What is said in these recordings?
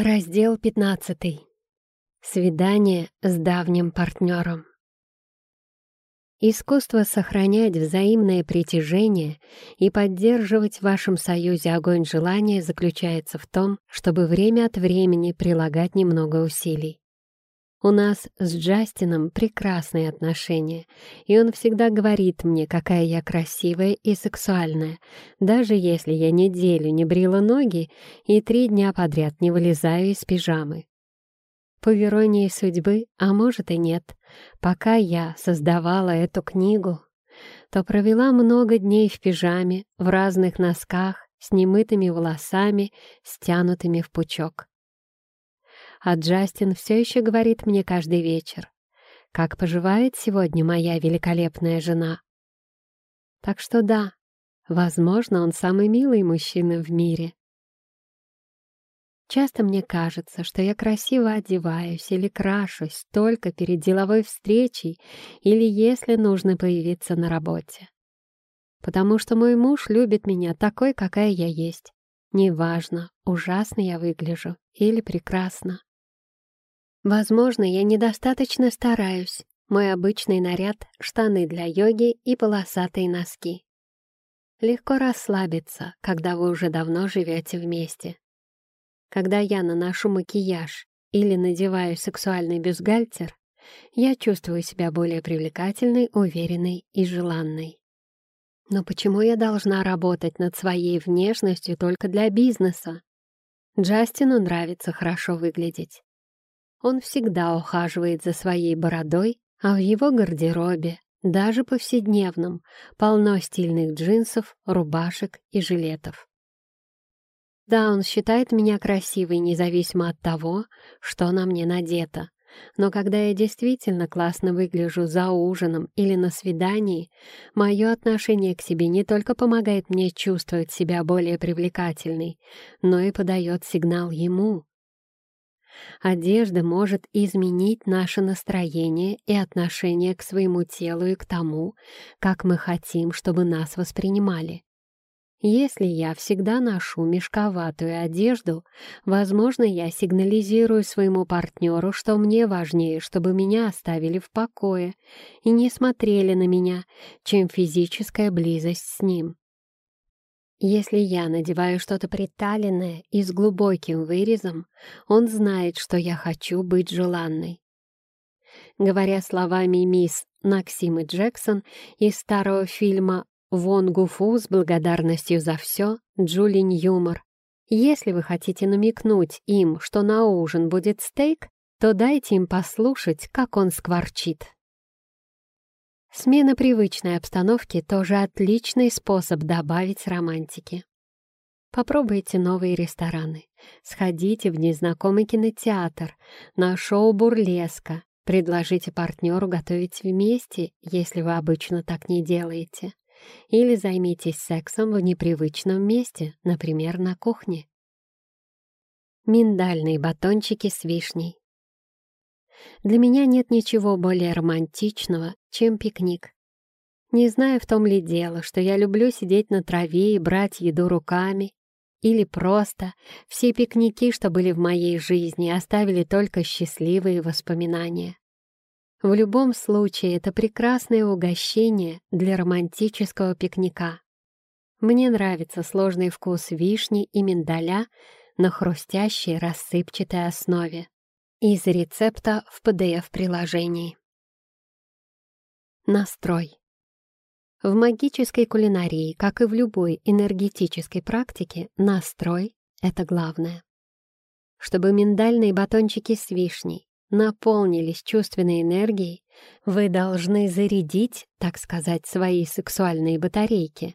Раздел 15. Свидание с давним партнером. Искусство сохранять взаимное притяжение и поддерживать в вашем союзе огонь желания заключается в том, чтобы время от времени прилагать немного усилий. У нас с Джастином прекрасные отношения, и он всегда говорит мне, какая я красивая и сексуальная, даже если я неделю не брила ноги и три дня подряд не вылезаю из пижамы. По иронии судьбы, а может и нет, пока я создавала эту книгу, то провела много дней в пижаме, в разных носках, с немытыми волосами, стянутыми в пучок а Джастин все еще говорит мне каждый вечер, как поживает сегодня моя великолепная жена. Так что да, возможно, он самый милый мужчина в мире. Часто мне кажется, что я красиво одеваюсь или крашусь только перед деловой встречей или если нужно появиться на работе. Потому что мой муж любит меня такой, какая я есть. Неважно, ужасно я выгляжу или прекрасно. Возможно, я недостаточно стараюсь. Мой обычный наряд — штаны для йоги и полосатые носки. Легко расслабиться, когда вы уже давно живете вместе. Когда я наношу макияж или надеваю сексуальный бюстгальтер, я чувствую себя более привлекательной, уверенной и желанной. Но почему я должна работать над своей внешностью только для бизнеса? Джастину нравится хорошо выглядеть. Он всегда ухаживает за своей бородой, а в его гардеробе, даже повседневном, полно стильных джинсов, рубашек и жилетов. Да, он считает меня красивой, независимо от того, что на мне надето. Но когда я действительно классно выгляжу за ужином или на свидании, мое отношение к себе не только помогает мне чувствовать себя более привлекательной, но и подает сигнал ему, Одежда может изменить наше настроение и отношение к своему телу и к тому, как мы хотим, чтобы нас воспринимали. Если я всегда ношу мешковатую одежду, возможно, я сигнализирую своему партнеру, что мне важнее, чтобы меня оставили в покое и не смотрели на меня, чем физическая близость с ним. Если я надеваю что-то приталенное и с глубоким вырезом, он знает, что я хочу быть желанной. Говоря словами мисс Наксимы Джексон из старого фильма «Вон Гуфу с благодарностью за все» Джулин Юмор, если вы хотите намекнуть им, что на ужин будет стейк, то дайте им послушать, как он скворчит. Смена привычной обстановки тоже отличный способ добавить романтики. Попробуйте новые рестораны, сходите в незнакомый кинотеатр, на шоу «Бурлеска», предложите партнеру готовить вместе, если вы обычно так не делаете, или займитесь сексом в непривычном месте, например, на кухне. Миндальные батончики с вишней. Для меня нет ничего более романтичного, чем пикник. Не знаю, в том ли дело, что я люблю сидеть на траве и брать еду руками, или просто все пикники, что были в моей жизни, оставили только счастливые воспоминания. В любом случае, это прекрасное угощение для романтического пикника. Мне нравится сложный вкус вишни и миндаля на хрустящей рассыпчатой основе. Из рецепта в PDF-приложении. Настрой. В магической кулинарии, как и в любой энергетической практике, настрой — это главное. Чтобы миндальные батончики с вишней наполнились чувственной энергией, вы должны зарядить, так сказать, свои сексуальные батарейки.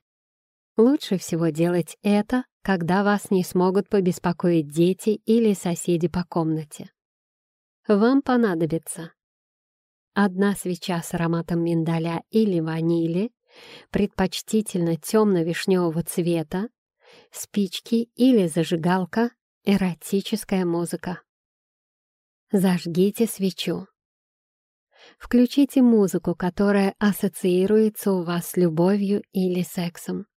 Лучше всего делать это, когда вас не смогут побеспокоить дети или соседи по комнате вам понадобится одна свеча с ароматом миндаля или ванили, предпочтительно темно-вишневого цвета, спички или зажигалка, эротическая музыка. Зажгите свечу. Включите музыку, которая ассоциируется у вас с любовью или сексом.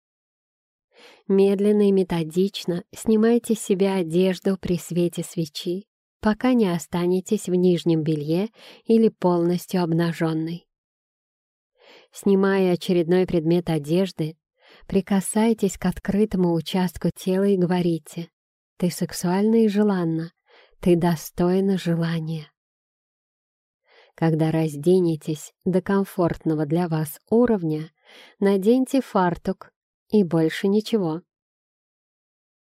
Медленно и методично снимайте с себя одежду при свете свечи, пока не останетесь в нижнем белье или полностью обнаженной. Снимая очередной предмет одежды, прикасайтесь к открытому участку тела и говорите «Ты сексуальна и желанна, ты достойна желания». Когда разденетесь до комфортного для вас уровня, наденьте фартук и больше ничего.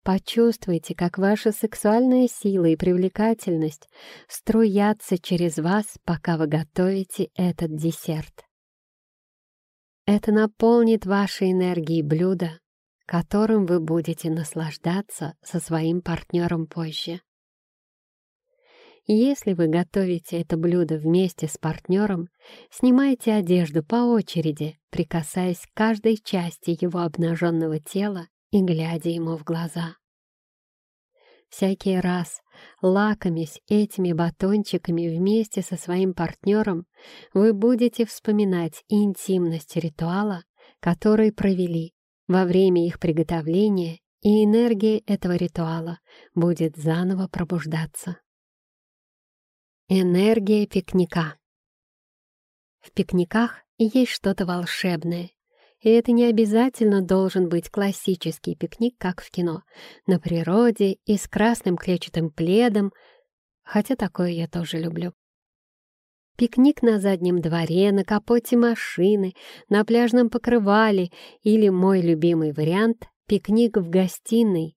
Почувствуйте, как ваша сексуальная сила и привлекательность струятся через вас, пока вы готовите этот десерт. Это наполнит вашей энергией блюдо, которым вы будете наслаждаться со своим партнером позже. Если вы готовите это блюдо вместе с партнером, снимайте одежду по очереди, прикасаясь к каждой части его обнаженного тела и глядя ему в глаза. Всякий раз, лакомясь этими батончиками вместе со своим партнером, вы будете вспоминать интимность ритуала, который провели во время их приготовления, и энергия этого ритуала будет заново пробуждаться. Энергия пикника. В пикниках есть что-то волшебное, и это не обязательно должен быть классический пикник, как в кино, на природе и с красным клетчатым пледом, хотя такое я тоже люблю. Пикник на заднем дворе, на капоте машины, на пляжном покрывале или мой любимый вариант — пикник в гостиной.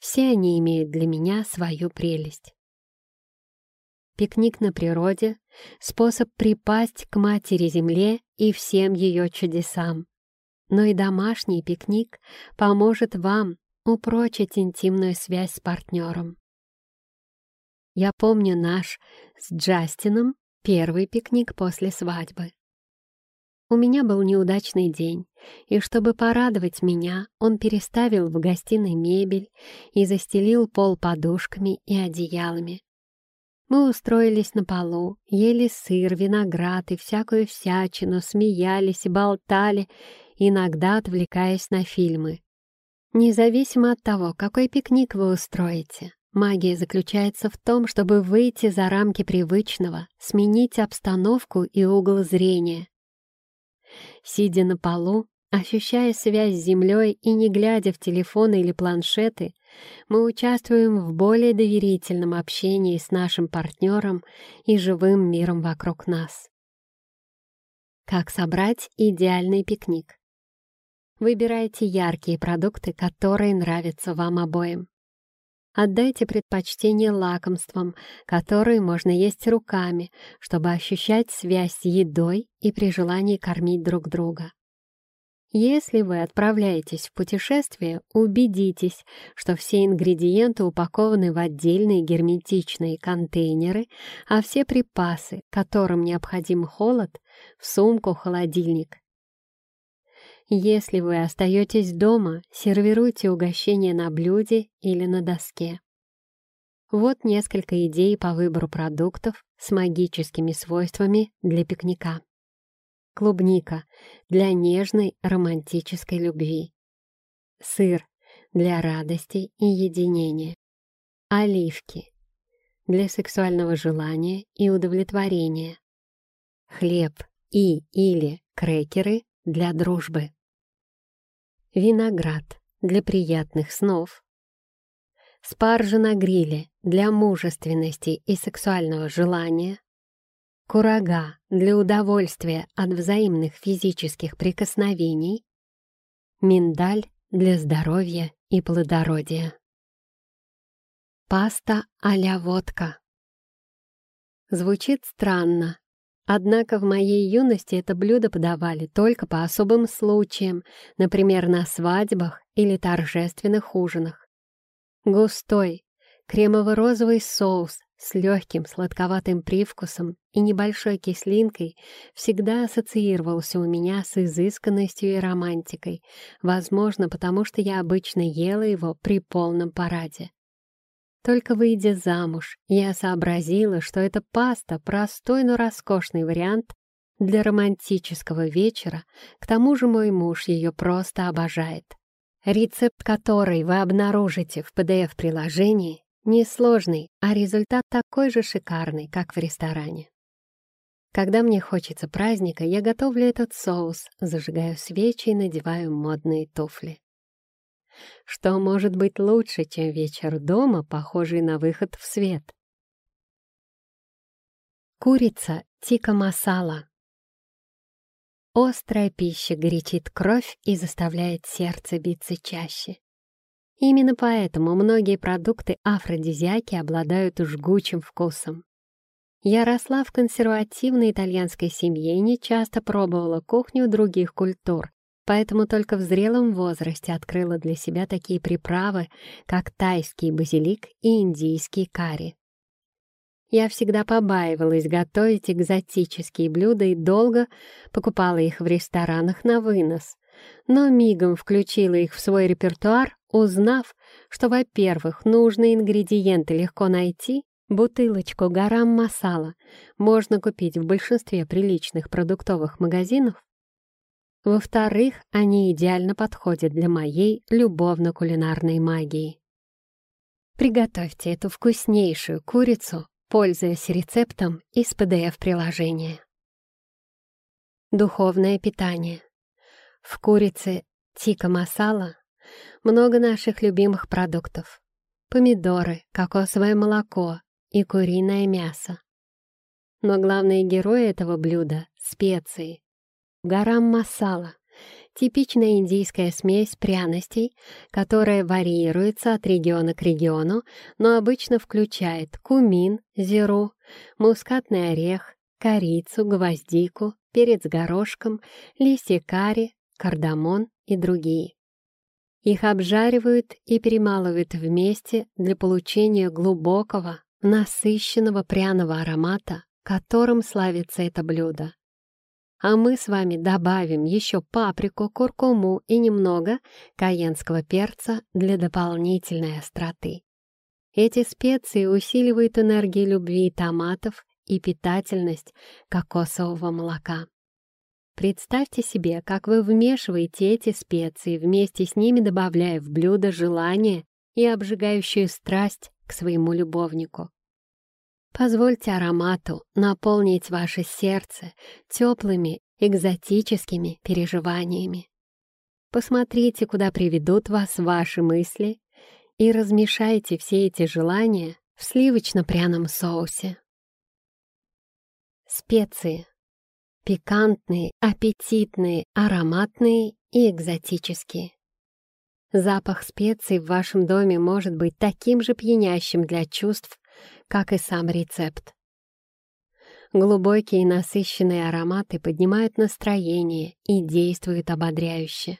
Все они имеют для меня свою прелесть пикник на природе, способ припасть к матери-земле и всем ее чудесам. Но и домашний пикник поможет вам упрочить интимную связь с партнером. Я помню наш с Джастином первый пикник после свадьбы. У меня был неудачный день, и чтобы порадовать меня, он переставил в гостиной мебель и застелил пол подушками и одеялами. Мы устроились на полу, ели сыр, виноград и всякую всячину, смеялись и болтали, иногда отвлекаясь на фильмы. Независимо от того, какой пикник вы устроите, магия заключается в том, чтобы выйти за рамки привычного, сменить обстановку и угол зрения. Сидя на полу, ощущая связь с землей и не глядя в телефоны или планшеты, мы участвуем в более доверительном общении с нашим партнером и живым миром вокруг нас. Как собрать идеальный пикник? Выбирайте яркие продукты, которые нравятся вам обоим. Отдайте предпочтение лакомствам, которые можно есть руками, чтобы ощущать связь с едой и при желании кормить друг друга. Если вы отправляетесь в путешествие, убедитесь, что все ингредиенты упакованы в отдельные герметичные контейнеры, а все припасы, которым необходим холод, в сумку-холодильник. Если вы остаетесь дома, сервируйте угощение на блюде или на доске. Вот несколько идей по выбору продуктов с магическими свойствами для пикника. Клубника для нежной романтической любви. Сыр для радости и единения. Оливки для сексуального желания и удовлетворения. Хлеб и или крекеры для дружбы. Виноград для приятных снов. Спаржа на гриле для мужественности и сексуального желания курага для удовольствия от взаимных физических прикосновений, миндаль для здоровья и плодородия. Паста а-ля водка. Звучит странно, однако в моей юности это блюдо подавали только по особым случаям, например, на свадьбах или торжественных ужинах. Густой, кремово-розовый соус с легким сладковатым привкусом и небольшой кислинкой всегда ассоциировался у меня с изысканностью и романтикой, возможно, потому что я обычно ела его при полном параде. Только выйдя замуж, я сообразила, что эта паста — простой, но роскошный вариант для романтического вечера, к тому же мой муж ее просто обожает. рецепт которой вы обнаружите в PDF-приложении, несложный, а результат такой же шикарный, как в ресторане. Когда мне хочется праздника, я готовлю этот соус, зажигаю свечи и надеваю модные туфли. Что может быть лучше, чем вечер дома, похожий на выход в свет? Курица тика масала. Острая пища горячит кровь и заставляет сердце биться чаще. Именно поэтому многие продукты афродизиаки обладают жгучим вкусом. Я росла в консервативной итальянской семье и не часто пробовала кухню других культур, поэтому только в зрелом возрасте открыла для себя такие приправы, как тайский базилик и индийский карри. Я всегда побаивалась готовить экзотические блюда и долго покупала их в ресторанах на вынос, но мигом включила их в свой репертуар, узнав, что, во-первых, нужные ингредиенты легко найти, Бутылочку гарам масала можно купить в большинстве приличных продуктовых магазинов. Во-вторых, они идеально подходят для моей любовно-кулинарной магии. Приготовьте эту вкуснейшую курицу, пользуясь рецептом из PDF-приложения. Духовное питание. В курице тика масала много наших любимых продуктов. Помидоры, кокосовое молоко, и куриное мясо. Но главные герои этого блюда — специи. Гарам масала — типичная индийская смесь пряностей, которая варьируется от региона к региону, но обычно включает кумин, зиру, мускатный орех, корицу, гвоздику, перец горошком, листья карри, кардамон и другие. Их обжаривают и перемалывают вместе для получения глубокого, насыщенного пряного аромата, которым славится это блюдо. А мы с вами добавим еще паприку, куркуму и немного каенского перца для дополнительной остроты. Эти специи усиливают энергию любви томатов и питательность кокосового молока. Представьте себе, как вы вмешиваете эти специи, вместе с ними добавляя в блюдо желание и обжигающую страсть к своему любовнику. Позвольте аромату наполнить ваше сердце теплыми, экзотическими переживаниями. Посмотрите, куда приведут вас ваши мысли, и размешайте все эти желания в сливочно-пряном соусе. Специи. Пикантные, аппетитные, ароматные и экзотические. Запах специй в вашем доме может быть таким же пьянящим для чувств, как и сам рецепт. Глубокие насыщенные ароматы поднимают настроение и действуют ободряюще.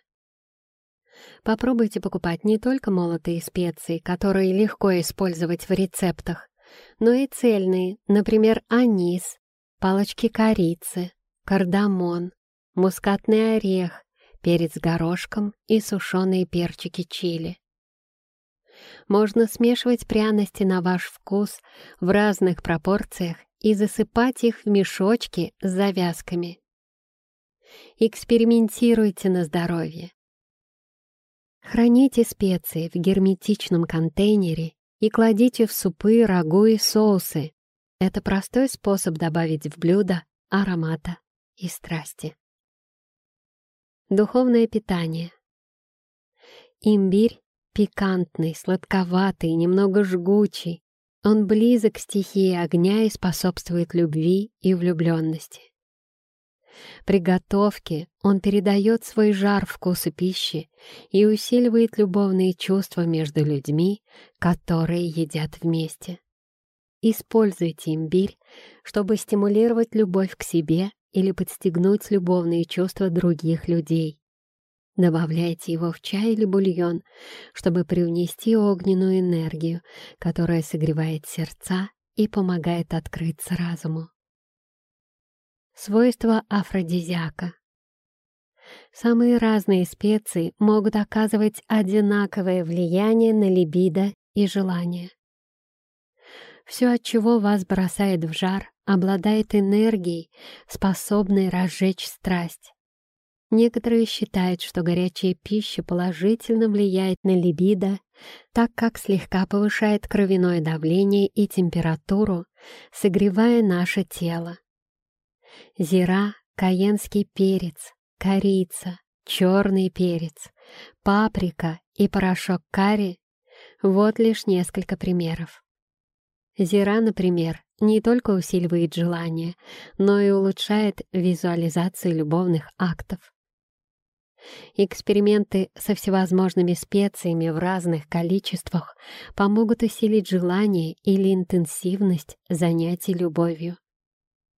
Попробуйте покупать не только молотые специи, которые легко использовать в рецептах, но и цельные, например, анис, палочки корицы, кардамон, мускатный орех, перец горошком и сушеные перчики чили. Можно смешивать пряности на ваш вкус в разных пропорциях и засыпать их в мешочки с завязками. Экспериментируйте на здоровье. Храните специи в герметичном контейнере и кладите в супы, рагу и соусы. Это простой способ добавить в блюдо аромата и страсти. Духовное питание. Имбирь пикантный, сладковатый, немного жгучий. Он близок к стихии огня и способствует любви и влюбленности. При готовке он передает свой жар вкусу пищи и усиливает любовные чувства между людьми, которые едят вместе. Используйте имбирь, чтобы стимулировать любовь к себе или подстегнуть любовные чувства других людей. Добавляйте его в чай или бульон, чтобы привнести огненную энергию, которая согревает сердца и помогает открыться разуму. Свойства афродизиака Самые разные специи могут оказывать одинаковое влияние на либидо и желание. Все, от чего вас бросает в жар, обладает энергией, способной разжечь страсть. Некоторые считают, что горячая пища положительно влияет на либидо, так как слегка повышает кровяное давление и температуру, согревая наше тело. Зира, каенский перец, корица, черный перец, паприка и порошок карри — вот лишь несколько примеров. Зира, например, не только усиливает желание, но и улучшает визуализацию любовных актов. Эксперименты со всевозможными специями в разных количествах помогут усилить желание или интенсивность занятий любовью.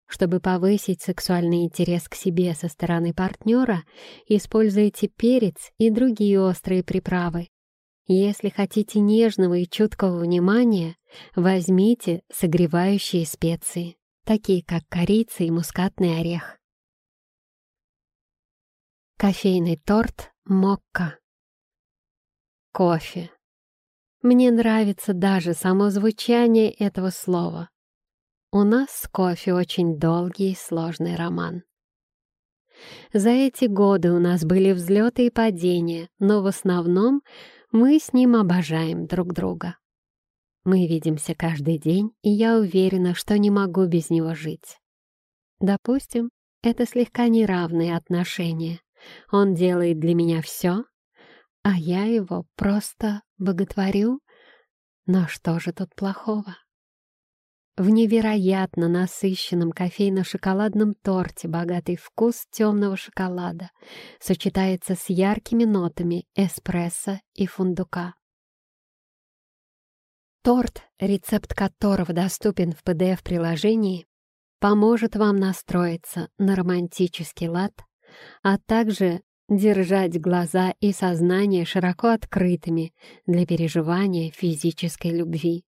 Чтобы повысить сексуальный интерес к себе со стороны партнера, используйте перец и другие острые приправы. Если хотите нежного и чуткого внимания, возьмите согревающие специи, такие как корица и мускатный орех. Кофейный торт «Мокка». Кофе. Мне нравится даже само звучание этого слова. У нас с кофе очень долгий и сложный роман. За эти годы у нас были взлеты и падения, но в основном мы с ним обожаем друг друга. Мы видимся каждый день, и я уверена, что не могу без него жить. Допустим, это слегка неравные отношения. Он делает для меня все, а я его просто боготворю. Но что же тут плохого? В невероятно насыщенном кофейно-шоколадном торте богатый вкус темного шоколада сочетается с яркими нотами эспрессо и фундука. Торт, рецепт которого доступен в PDF-приложении, поможет вам настроиться на романтический лад а также держать глаза и сознание широко открытыми для переживания физической любви.